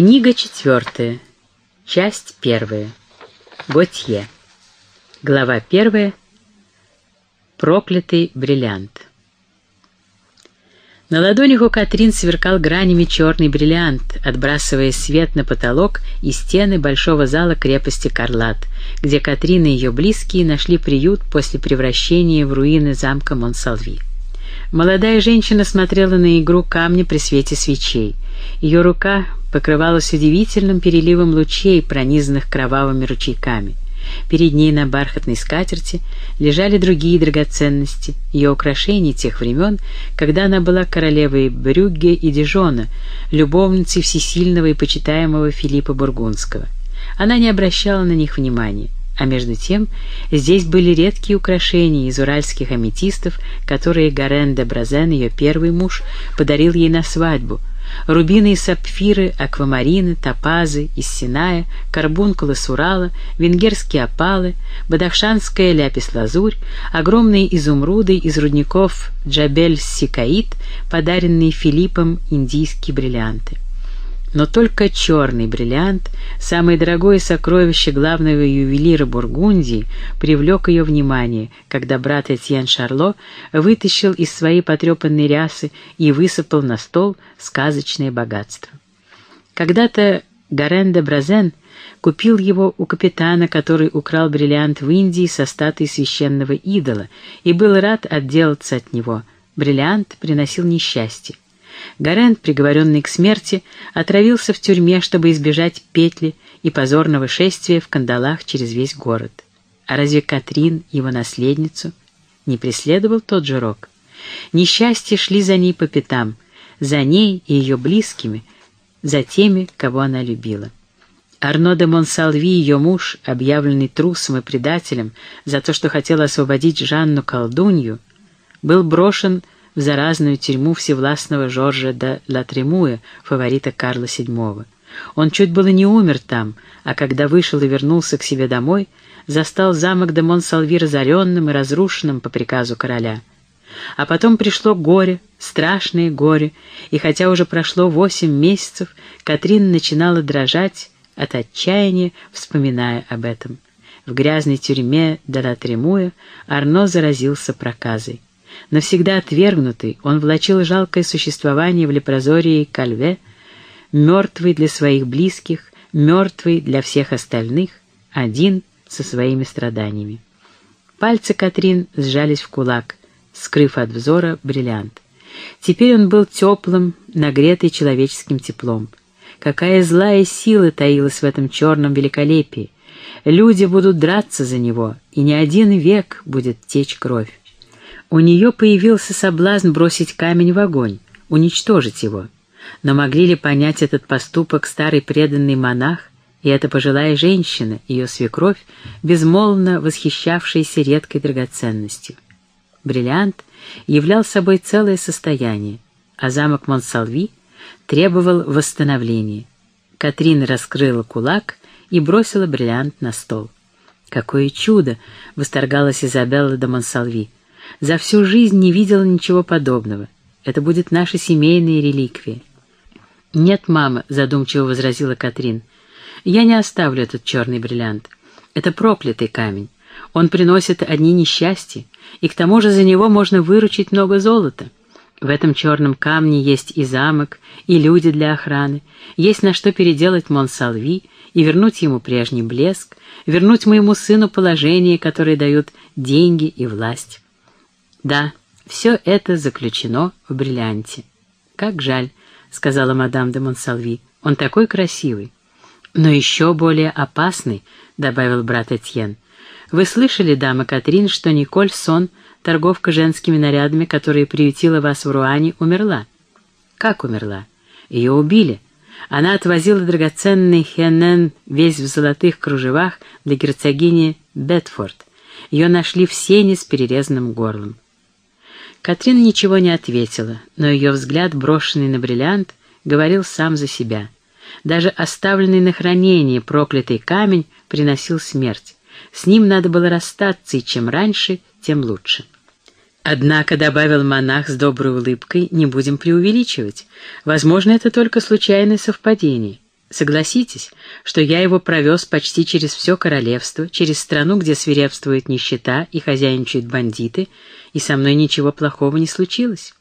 Книга четвертая. Часть первая. Готье. Глава первая. Проклятый бриллиант. На ладонях у Катрин сверкал гранями черный бриллиант, отбрасывая свет на потолок и стены большого зала крепости Карлат, где Катрин и ее близкие нашли приют после превращения в руины замка Монсалви. Молодая женщина смотрела на игру камня при свете свечей. Ее рука покрывалась удивительным переливом лучей, пронизанных кровавыми ручейками. Перед ней на бархатной скатерти лежали другие драгоценности, ее украшения тех времен, когда она была королевой Брюгге и Дижона, любовницей всесильного и почитаемого Филиппа Бургундского. Она не обращала на них внимания. А между тем здесь были редкие украшения из уральских аметистов, которые Гарен де Бразен, ее первый муж, подарил ей на свадьбу. Рубины и сапфиры, аквамарины, топазы из Синая, карбункулы с Урала, венгерские опалы, бадахшанская ляпис-лазурь, огромные изумруды из рудников Джабель-Сикаид, подаренные Филиппом индийские бриллианты. Но только черный бриллиант, самое дорогое сокровище главного ювелира Бургундии, привлек ее внимание, когда брат Этьен Шарло вытащил из своей потрепанной рясы и высыпал на стол сказочное богатство. Когда-то Гарен де Бразен купил его у капитана, который украл бриллиант в Индии со статуи священного идола, и был рад отделаться от него. Бриллиант приносил несчастье. Гарент, приговоренный к смерти, отравился в тюрьме, чтобы избежать петли и позорного шествия в кандалах через весь город. А разве Катрин, его наследницу, не преследовал тот же рок? Несчастья шли за ней по пятам, за ней и ее близкими, за теми, кого она любила. Арно де Монсалви, ее муж, объявленный трусом и предателем за то, что хотел освободить Жанну колдунью, был брошен в заразную тюрьму всевластного Жоржа де Латремуя, фаворита Карла VII. Он чуть было не умер там, а когда вышел и вернулся к себе домой, застал замок де Монсалви разоренным и разрушенным по приказу короля. А потом пришло горе, страшное горе, и хотя уже прошло восемь месяцев, Катрин начинала дрожать от отчаяния, вспоминая об этом. В грязной тюрьме де Латремуя Арно заразился проказой. Навсегда отвергнутый, он влачил жалкое существование в лепрозории Кальве, мертвый для своих близких, мертвый для всех остальных, один со своими страданиями. Пальцы Катрин сжались в кулак, скрыв от взора бриллиант. Теперь он был теплым, нагретый человеческим теплом. Какая злая сила таилась в этом черном великолепии! Люди будут драться за него, и не один век будет течь кровь. У нее появился соблазн бросить камень в огонь, уничтожить его. Но могли ли понять этот поступок старый преданный монах и эта пожилая женщина, ее свекровь, безмолвно восхищавшаяся редкой драгоценностью? Бриллиант являл собой целое состояние, а замок Монсалви требовал восстановления. Катрин раскрыла кулак и бросила бриллиант на стол. «Какое чудо!» — восторгалась Изабелла де Монсалви. За всю жизнь не видела ничего подобного. Это будет наша семейная реликвия. «Нет, мама», — задумчиво возразила Катрин, — «я не оставлю этот черный бриллиант. Это проклятый камень. Он приносит одни несчастья, и к тому же за него можно выручить много золота. В этом черном камне есть и замок, и люди для охраны, есть на что переделать Монсалви и вернуть ему прежний блеск, вернуть моему сыну положение, которое дают деньги и власть. Да, все это заключено в бриллианте. Как жаль, — сказала мадам де Монсалви, — он такой красивый. Но еще более опасный, — добавил брат Этьен. Вы слышали, дама Катрин, что Николь Сон, торговка женскими нарядами, которая приютила вас в Руане, умерла? Как умерла? Ее убили. Она отвозила драгоценный хенен весь в золотых кружевах для герцогини Бетфорд. Ее нашли в сене с перерезанным горлом. Катрин ничего не ответила, но ее взгляд, брошенный на бриллиант, говорил сам за себя. Даже оставленный на хранение проклятый камень приносил смерть. С ним надо было расстаться, и чем раньше, тем лучше. Однако, добавил монах с доброй улыбкой, не будем преувеличивать. Возможно, это только случайное совпадение. Согласитесь, что я его провез почти через все королевство, через страну, где свирепствует нищета и хозяйничают бандиты, и со мной ничего плохого не случилось.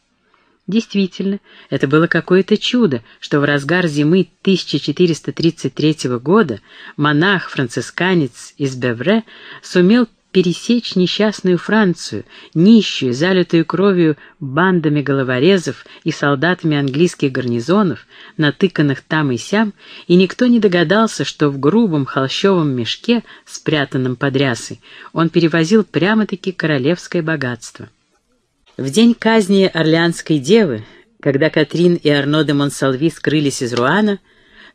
Действительно, это было какое-то чудо, что в разгар зимы 1433 года монах-францисканец из Бевре сумел пересечь несчастную Францию, нищую, залитую кровью бандами головорезов и солдатами английских гарнизонов, натыканных там и сям, и никто не догадался, что в грубом холщовом мешке, спрятанном под рясой, он перевозил прямо-таки королевское богатство. В день казни Орлеанской девы, когда Катрин и Арно де Монсалви скрылись из Руана,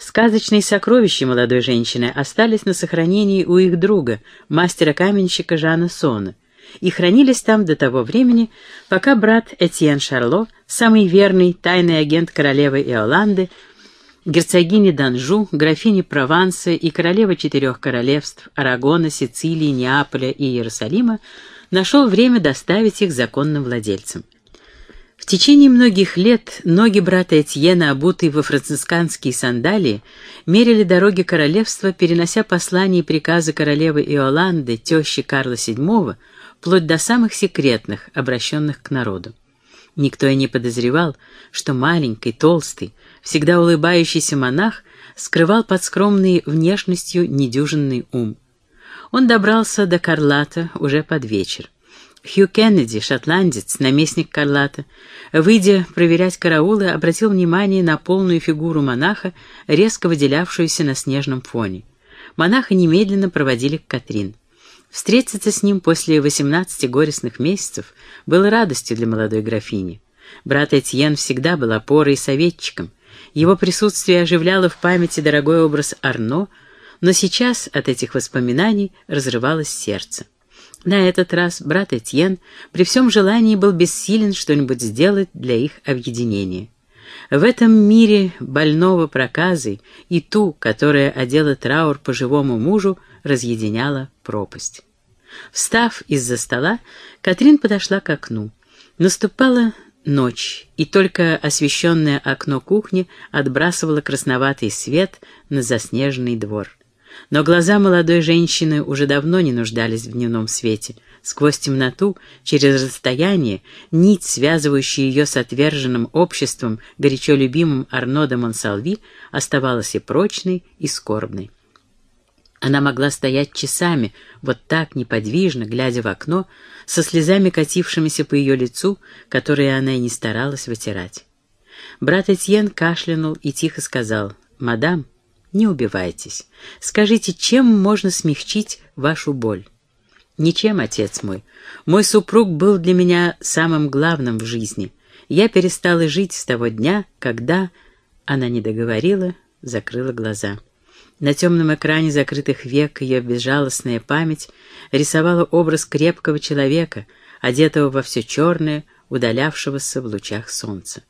Сказочные сокровища молодой женщины остались на сохранении у их друга, мастера-каменщика Жана Сона, и хранились там до того времени, пока брат Этьен Шарло, самый верный тайный агент королевы Иоланды, герцогини Данжу, графини Прованса и королева четырех королевств Арагона, Сицилии, Неаполя и Иерусалима, нашел время доставить их законным владельцам. В течение многих лет ноги брата Этьена, обутые во францисканские сандалии, мерили дороги королевства, перенося послания и приказы королевы Иоланды, тещи Карла VII, вплоть до самых секретных, обращенных к народу. Никто и не подозревал, что маленький, толстый, всегда улыбающийся монах скрывал под скромной внешностью недюжинный ум. Он добрался до Карлата уже под вечер. Хью Кеннеди, шотландец, наместник Карлата, выйдя проверять караулы, обратил внимание на полную фигуру монаха, резко выделявшуюся на снежном фоне. Монаха немедленно проводили к Катрин. Встретиться с ним после 18 горестных месяцев было радостью для молодой графини. Брат Этьен всегда был опорой и советчиком. Его присутствие оживляло в памяти дорогой образ Арно, но сейчас от этих воспоминаний разрывалось сердце. На этот раз брат Этьен при всем желании был бессилен что-нибудь сделать для их объединения. В этом мире больного проказой и ту, которая одела траур по живому мужу, разъединяла пропасть. Встав из-за стола, Катрин подошла к окну. Наступала ночь, и только освещенное окно кухни отбрасывало красноватый свет на заснеженный двор. Но глаза молодой женщины уже давно не нуждались в дневном свете. Сквозь темноту, через расстояние, нить, связывающая ее с отверженным обществом, горячо любимым Арно Монсалви, оставалась и прочной, и скорбной. Она могла стоять часами, вот так неподвижно, глядя в окно, со слезами катившимися по ее лицу, которые она и не старалась вытирать. Брат Этьен кашлянул и тихо сказал, «Мадам, не убивайтесь. Скажите, чем можно смягчить вашу боль? Ничем, отец мой. Мой супруг был для меня самым главным в жизни. Я перестала жить с того дня, когда... Она не договорила, закрыла глаза. На темном экране закрытых век ее безжалостная память рисовала образ крепкого человека, одетого во все черное, удалявшегося в лучах солнца.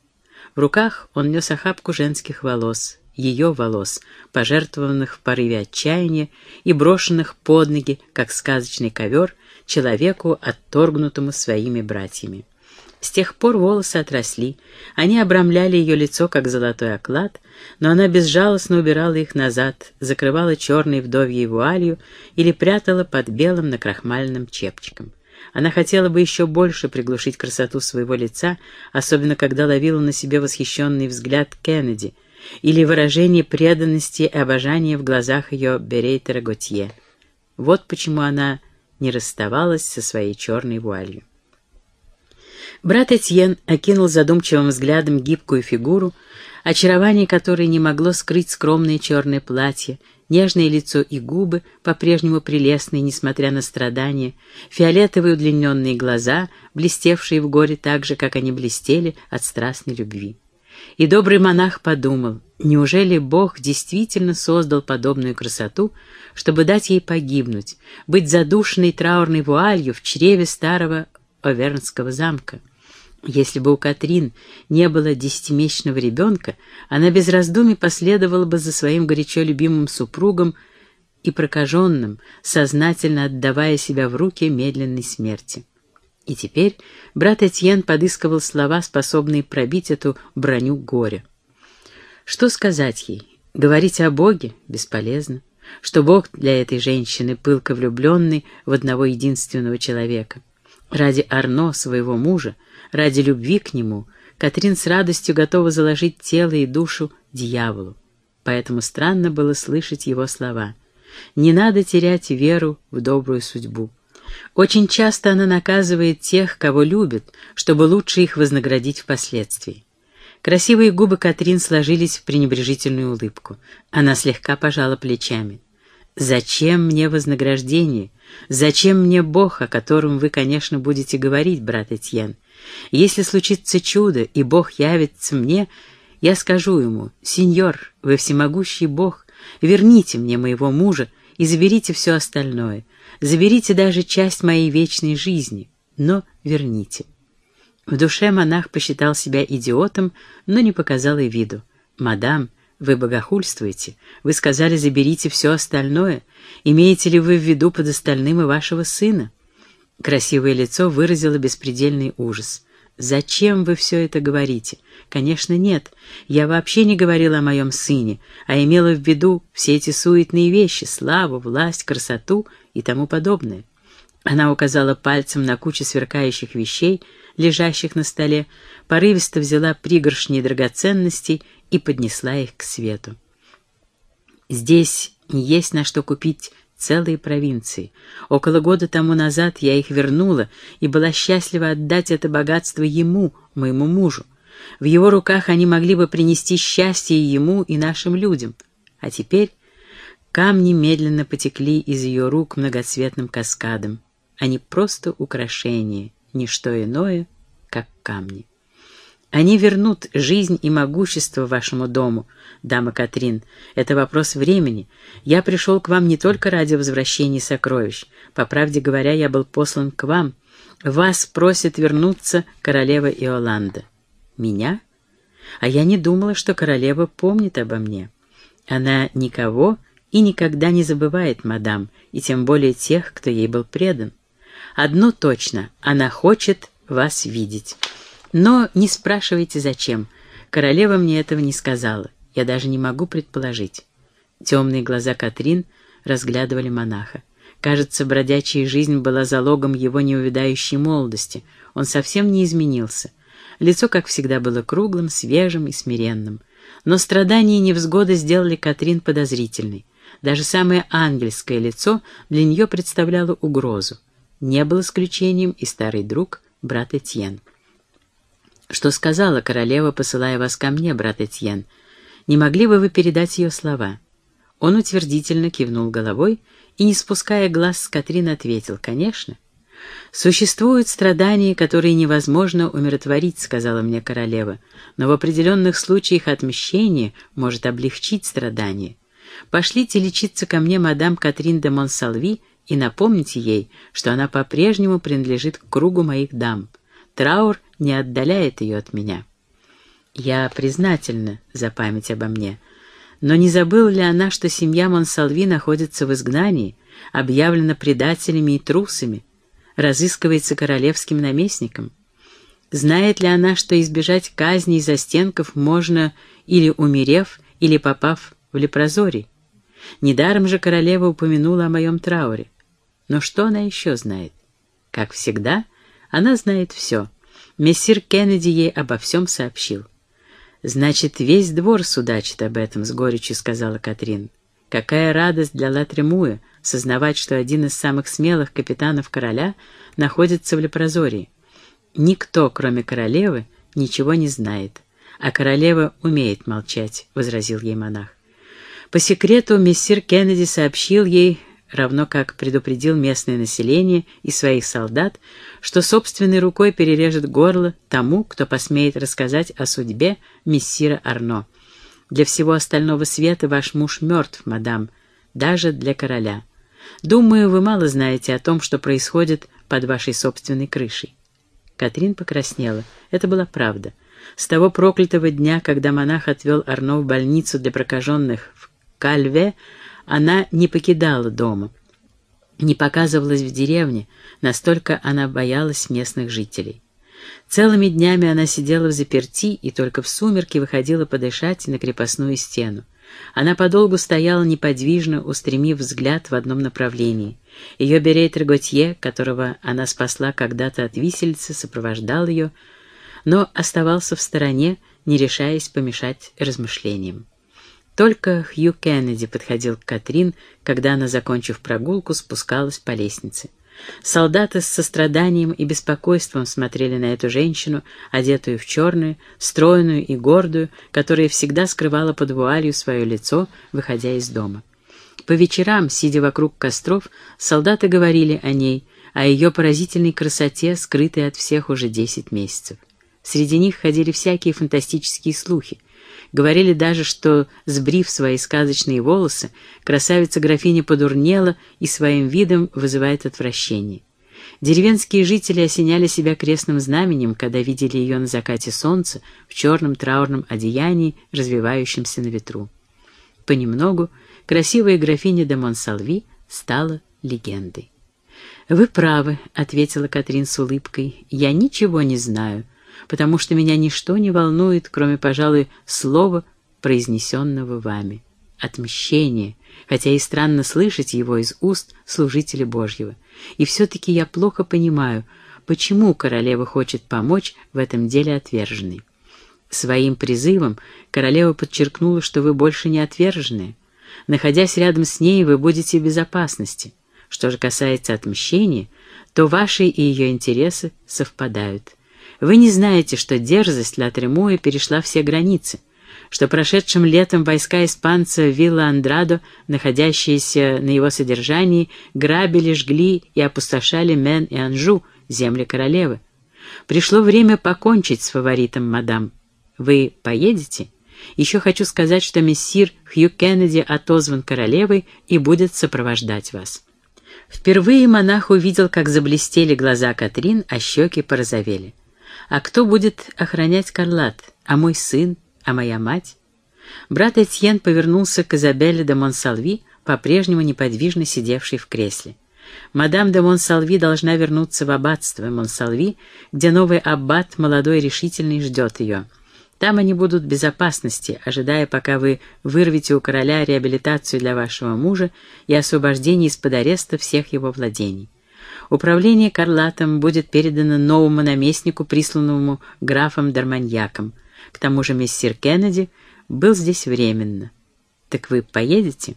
В руках он нес охапку женских волос, ее волос, пожертвованных в порыве отчаяния и брошенных под ноги, как сказочный ковер, человеку, отторгнутому своими братьями. С тех пор волосы отросли, они обрамляли ее лицо, как золотой оклад, но она безжалостно убирала их назад, закрывала черной вдовьей вуалью или прятала под белым накрахмальным чепчиком. Она хотела бы еще больше приглушить красоту своего лица, особенно когда ловила на себе восхищенный взгляд Кеннеди — или выражение преданности и обожания в глазах ее Берейтера Готье. Вот почему она не расставалась со своей черной вуалью. Брат Этьен окинул задумчивым взглядом гибкую фигуру, очарование которой не могло скрыть скромное черное платье, нежное лицо и губы, по-прежнему прелестные, несмотря на страдания, фиолетовые удлиненные глаза, блестевшие в горе так же, как они блестели от страстной любви. И добрый монах подумал, неужели Бог действительно создал подобную красоту, чтобы дать ей погибнуть, быть задушенной траурной вуалью в чреве старого Овернского замка? Если бы у Катрин не было десятимесячного ребенка, она без раздумий последовала бы за своим горячо любимым супругом и прокаженным, сознательно отдавая себя в руки медленной смерти. И теперь брат Этьен подыскивал слова, способные пробить эту броню горя. Что сказать ей? Говорить о Боге бесполезно, что Бог для этой женщины пылко влюбленный в одного единственного человека. Ради Арно, своего мужа, ради любви к нему, Катрин с радостью готова заложить тело и душу дьяволу. Поэтому странно было слышать его слова. «Не надо терять веру в добрую судьбу». Очень часто она наказывает тех, кого любит, чтобы лучше их вознаградить впоследствии. Красивые губы Катрин сложились в пренебрежительную улыбку. Она слегка пожала плечами. «Зачем мне вознаграждение? Зачем мне Бог, о котором вы, конечно, будете говорить, брат Этьен? Если случится чудо, и Бог явится мне, я скажу ему, «Сеньор, вы всемогущий Бог, верните мне моего мужа и заберите все остальное, заберите даже часть моей вечной жизни, но верните». В душе монах посчитал себя идиотом, но не показал и виду. «Мадам, вы богохульствуете. Вы сказали, заберите все остальное. Имеете ли вы в виду под остальным и вашего сына?» Красивое лицо выразило беспредельный ужас. «Зачем вы все это говорите?» «Конечно, нет. Я вообще не говорила о моем сыне, а имела в виду все эти суетные вещи — славу, власть, красоту и тому подобное». Она указала пальцем на кучу сверкающих вещей, лежащих на столе, порывисто взяла пригоршни драгоценностей и поднесла их к свету. Здесь есть на что купить целые провинции. Около года тому назад я их вернула и была счастлива отдать это богатство ему, моему мужу. В его руках они могли бы принести счастье ему и нашим людям. А теперь камни медленно потекли из ее рук многоцветным каскадом. Они просто украшения, не что иное, как камни. Они вернут жизнь и могущество вашему дому, дама Катрин. Это вопрос времени. Я пришел к вам не только ради возвращения сокровищ. По правде говоря, я был послан к вам. Вас просит вернуться королева Иоланда. Меня? А я не думала, что королева помнит обо мне. Она никого и никогда не забывает, мадам, и тем более тех, кто ей был предан. Одно точно, она хочет вас видеть. Но не спрашивайте, зачем. Королева мне этого не сказала. Я даже не могу предположить. Темные глаза Катрин разглядывали монаха. Кажется, бродячая жизнь была залогом его неувядающей молодости. Он совсем не изменился. Лицо, как всегда, было круглым, свежим и смиренным. Но страдания и невзгоды сделали Катрин подозрительной. Даже самое ангельское лицо для нее представляло угрозу. Не был исключением и старый друг, брат Этьен. «Что сказала королева, посылая вас ко мне, брат Этьен? Не могли бы вы передать ее слова?» Он утвердительно кивнул головой и, не спуская глаз с Катрин, ответил, «Конечно». «Существуют страдания, которые невозможно умиротворить», — сказала мне королева, «но в определенных случаях отмщение может облегчить страдания. Пошлите лечиться ко мне мадам Катрин де Монсалви и напомните ей, что она по-прежнему принадлежит к кругу моих дам. Траур не отдаляет ее от меня. Я признательна за память обо мне, но не забыла ли она, что семья Монсалви находится в изгнании, объявлена предателями и трусами, разыскивается королевским наместником? Знает ли она, что избежать казни и застенков можно или умерев, или попав в лепрозорий? Недаром же королева упомянула о моем трауре. Но что она еще знает? Как всегда, она знает все. Мессир Кеннеди ей обо всем сообщил. «Значит, весь двор судачит об этом», — с горечью сказала Катрин. «Какая радость для Латремуя сознавать, что один из самых смелых капитанов короля находится в Лепрозории. Никто, кроме королевы, ничего не знает, а королева умеет молчать», — возразил ей монах. По секрету мессир Кеннеди сообщил ей, равно как предупредил местное население и своих солдат, что собственной рукой перережет горло тому, кто посмеет рассказать о судьбе мессира Арно. Для всего остального света ваш муж мертв, мадам, даже для короля. Думаю, вы мало знаете о том, что происходит под вашей собственной крышей. Катрин покраснела. Это была правда. С того проклятого дня, когда монах отвел Арно в больницу для прокаженных в Кальве, она не покидала дома, не показывалась в деревне, настолько она боялась местных жителей. Целыми днями она сидела в заперти и только в сумерки выходила подышать на крепостную стену. Она подолгу стояла неподвижно, устремив взгляд в одном направлении. Ее берет Реготье, которого она спасла когда-то от висельца, сопровождал ее, но оставался в стороне, не решаясь помешать размышлениям. Только Хью Кеннеди подходил к Катрин, когда она, закончив прогулку, спускалась по лестнице. Солдаты с состраданием и беспокойством смотрели на эту женщину, одетую в черную, стройную и гордую, которая всегда скрывала под вуалью свое лицо, выходя из дома. По вечерам, сидя вокруг костров, солдаты говорили о ней, о ее поразительной красоте, скрытой от всех уже десять месяцев. Среди них ходили всякие фантастические слухи. Говорили даже, что, сбрив свои сказочные волосы, красавица-графиня подурнела и своим видом вызывает отвращение. Деревенские жители осеняли себя крестным знаменем, когда видели ее на закате солнца в черном траурном одеянии, развивающемся на ветру. Понемногу красивая графиня де Монсалви стала легендой. «Вы правы», — ответила Катрин с улыбкой, — «я ничего не знаю» потому что меня ничто не волнует, кроме, пожалуй, слова, произнесенного вами. Отмщение, хотя и странно слышать его из уст служителя Божьего. И все-таки я плохо понимаю, почему королева хочет помочь в этом деле отверженной. Своим призывом королева подчеркнула, что вы больше не отверженные. Находясь рядом с ней, вы будете в безопасности. Что же касается отмщения, то ваши и ее интересы совпадают. Вы не знаете, что дерзость Ла перешла все границы, что прошедшим летом войска испанца Вилла Андрадо, находящиеся на его содержании, грабили, жгли и опустошали Мен и Анжу, земли королевы. Пришло время покончить с фаворитом, мадам. Вы поедете? Еще хочу сказать, что мессир Хью Кеннеди отозван королевой и будет сопровождать вас. Впервые монах увидел, как заблестели глаза Катрин, а щеки порозовели. А кто будет охранять Карлат? А мой сын? А моя мать? Брат Этьен повернулся к Изабелле де Монсалви, по-прежнему неподвижно сидевшей в кресле. Мадам де Монсалви должна вернуться в аббатство Монсалви, где новый аббат, молодой решительный, ждет ее. Там они будут в безопасности, ожидая, пока вы вырвете у короля реабилитацию для вашего мужа и освобождение из-под ареста всех его владений. Управление Карлатом будет передано новому наместнику, присланному графом Дарманьяком. К тому же мессир Кеннеди был здесь временно. Так вы поедете?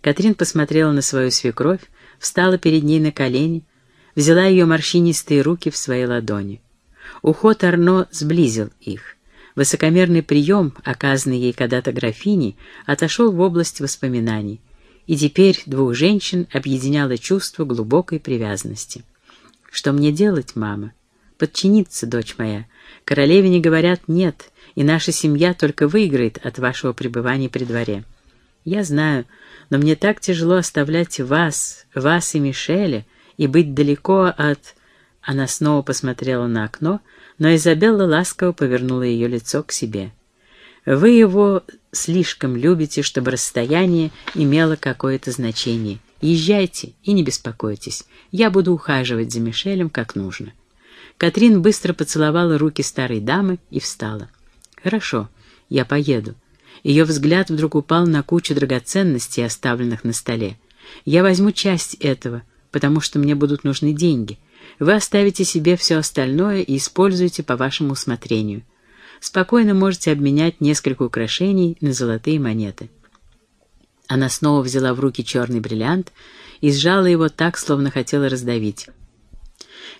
Катрин посмотрела на свою свекровь, встала перед ней на колени, взяла ее морщинистые руки в свои ладони. Уход Арно сблизил их. Высокомерный прием, оказанный ей когда-то графиней, отошел в область воспоминаний — и теперь двух женщин объединяло чувство глубокой привязанности. «Что мне делать, мама?» «Подчиниться, дочь моя. Королеве не говорят «нет», и наша семья только выиграет от вашего пребывания при дворе. Я знаю, но мне так тяжело оставлять вас, вас и Мишеля, и быть далеко от...» Она снова посмотрела на окно, но Изабелла ласково повернула ее лицо к себе. Вы его слишком любите, чтобы расстояние имело какое-то значение. Езжайте и не беспокойтесь. Я буду ухаживать за Мишелем как нужно». Катрин быстро поцеловала руки старой дамы и встала. «Хорошо, я поеду». Ее взгляд вдруг упал на кучу драгоценностей, оставленных на столе. «Я возьму часть этого, потому что мне будут нужны деньги. Вы оставите себе все остальное и используете по вашему усмотрению спокойно можете обменять несколько украшений на золотые монеты. Она снова взяла в руки черный бриллиант и сжала его так, словно хотела раздавить.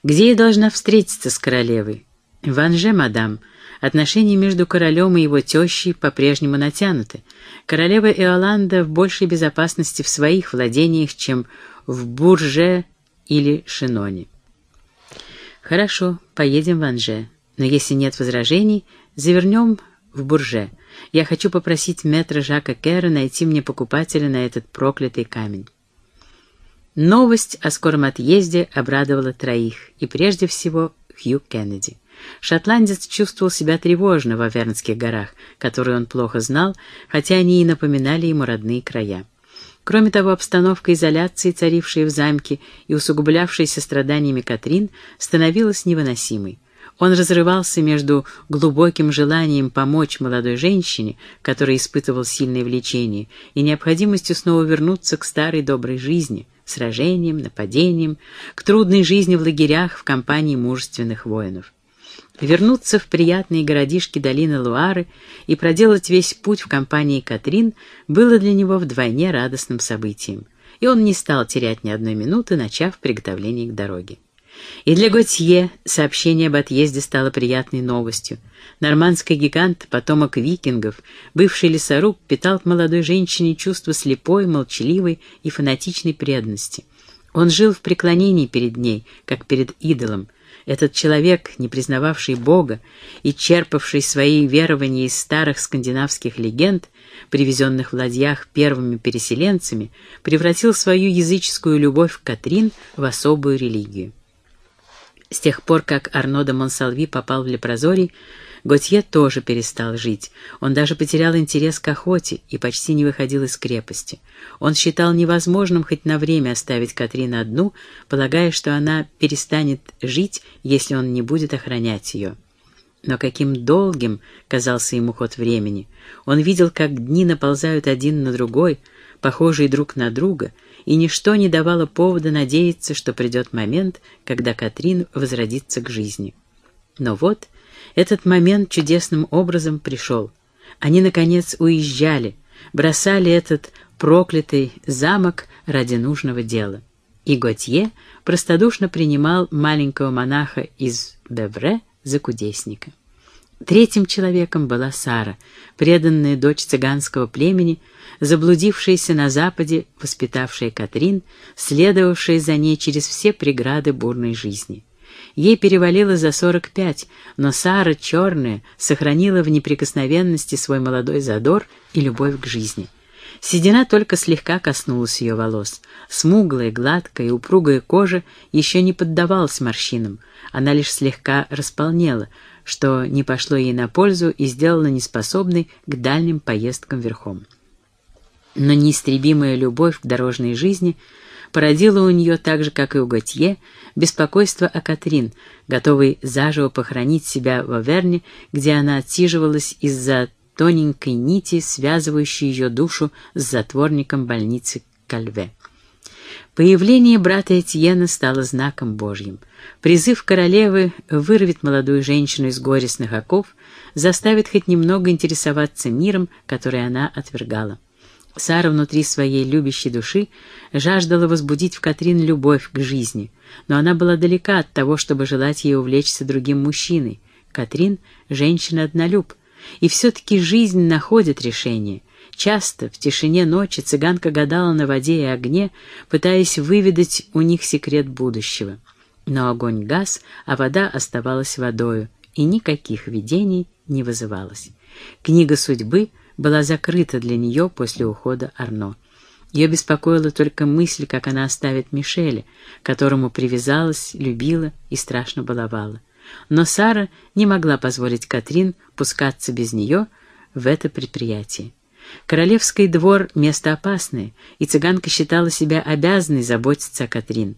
«Где я должна встретиться с королевой?» «В Анже, мадам. Отношения между королем и его тещей по-прежнему натянуты. Королева Иоланда в большей безопасности в своих владениях, чем в Бурже или Шиноне». «Хорошо, поедем в Анже. Но если нет возражений, Завернем в Бурже. Я хочу попросить метра Жака Кера найти мне покупателя на этот проклятый камень. Новость о скором отъезде обрадовала троих, и прежде всего Хью Кеннеди. Шотландец чувствовал себя тревожно в Авернских горах, которые он плохо знал, хотя они и напоминали ему родные края. Кроме того, обстановка изоляции, царившая в замке и усугублявшаяся страданиями Катрин, становилась невыносимой. Он разрывался между глубоким желанием помочь молодой женщине, которая испытывал сильное влечение, и необходимостью снова вернуться к старой доброй жизни, сражениям, нападениям, к трудной жизни в лагерях в компании мужественных воинов. Вернуться в приятные городишки долины Луары и проделать весь путь в компании Катрин было для него вдвойне радостным событием, и он не стал терять ни одной минуты, начав приготовление к дороге. И для Готье сообщение об отъезде стало приятной новостью. Нормандский гигант, потомок викингов, бывший лесоруб, питал к молодой женщине чувство слепой, молчаливой и фанатичной преданности. Он жил в преклонении перед ней, как перед идолом, этот человек, не признававший Бога и черпавший свои верования из старых скандинавских легенд, привезенных в ладьях первыми переселенцами, превратил свою языческую любовь к Катрин в особую религию. С тех пор, как Арно де Монсалви попал в Лепрозорий, Готье тоже перестал жить. Он даже потерял интерес к охоте и почти не выходил из крепости. Он считал невозможным хоть на время оставить Катрин одну, полагая, что она перестанет жить, если он не будет охранять ее. Но каким долгим казался ему ход времени. Он видел, как дни наползают один на другой, похожие друг на друга, и ничто не давало повода надеяться, что придет момент, когда Катрин возродится к жизни. Но вот этот момент чудесным образом пришел. Они, наконец, уезжали, бросали этот проклятый замок ради нужного дела. И Готье простодушно принимал маленького монаха из Бевре за кудесника. Третьим человеком была Сара, преданная дочь цыганского племени, заблудившаяся на западе, воспитавшая Катрин, следовавшая за ней через все преграды бурной жизни. Ей перевалило за сорок пять, но Сара, черная, сохранила в неприкосновенности свой молодой задор и любовь к жизни. Седина только слегка коснулась ее волос. Смуглая, гладкая и упругая кожа еще не поддавалась морщинам, она лишь слегка располнела, что не пошло ей на пользу и сделало неспособной к дальним поездкам верхом. Но неистребимая любовь к дорожной жизни породила у нее так же, как и у Готье, беспокойство о Катрин, готовой заживо похоронить себя в Аверне, где она отсиживалась из-за тоненькой нити, связывающей ее душу с затворником больницы Кальве. Появление брата Этьена стало знаком Божьим. Призыв королевы вырвет молодую женщину из горестных оков, заставит хоть немного интересоваться миром, который она отвергала. Сара внутри своей любящей души жаждала возбудить в Катрин любовь к жизни, но она была далека от того, чтобы желать ей увлечься другим мужчиной. Катрин — женщина-однолюб, и все-таки жизнь находит решение. Часто в тишине ночи цыганка гадала на воде и огне, пытаясь выведать у них секрет будущего. Но огонь гас, а вода оставалась водою, и никаких видений не вызывалось. Книга судьбы — была закрыта для нее после ухода Арно. Ее беспокоила только мысль, как она оставит Мишеля, которому привязалась, любила и страшно баловала. Но Сара не могла позволить Катрин пускаться без нее в это предприятие. Королевский двор — место опасное, и цыганка считала себя обязанной заботиться о Катрин.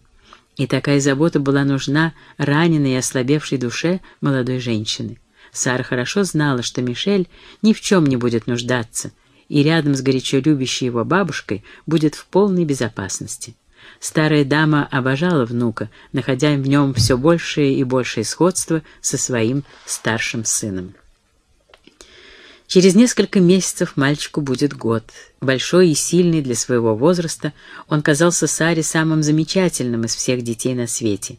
И такая забота была нужна раненой и ослабевшей душе молодой женщины. Сара хорошо знала, что Мишель ни в чем не будет нуждаться, и рядом с горячо любящей его бабушкой будет в полной безопасности. Старая дама обожала внука, находя в нем все большее и большее сходство со своим старшим сыном. Через несколько месяцев мальчику будет год. Большой и сильный для своего возраста, он казался Саре самым замечательным из всех детей на свете.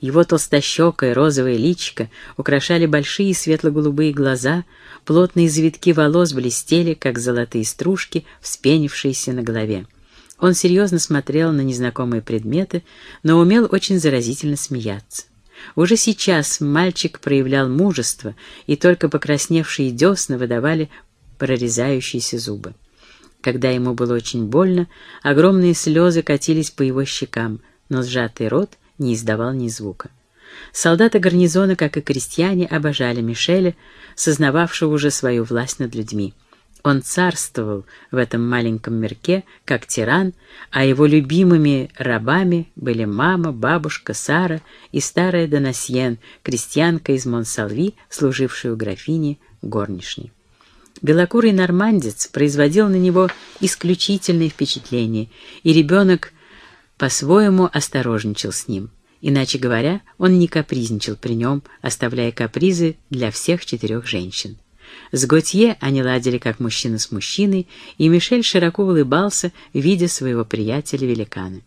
Его толстощекое розовое личико украшали большие светло-голубые глаза, плотные завитки волос блестели, как золотые стружки, вспенившиеся на голове. Он серьезно смотрел на незнакомые предметы, но умел очень заразительно смеяться. Уже сейчас мальчик проявлял мужество, и только покрасневшие десна выдавали прорезающиеся зубы. Когда ему было очень больно, огромные слезы катились по его щекам, но сжатый рот не издавал ни звука. Солдаты гарнизона, как и крестьяне, обожали Мишеля, сознававшего уже свою власть над людьми. Он царствовал в этом маленьком мирке, как тиран, а его любимыми рабами были мама, бабушка Сара и старая Донасьен, крестьянка из Монсалви, служившая у графини горничной. Белокурый нормандец производил на него исключительное впечатление, и ребенок по-своему осторожничал с ним. Иначе говоря, он не капризничал при нем, оставляя капризы для всех четырех женщин. С Готье они ладили как мужчина с мужчиной, и Мишель широко улыбался, видя своего приятеля-великана.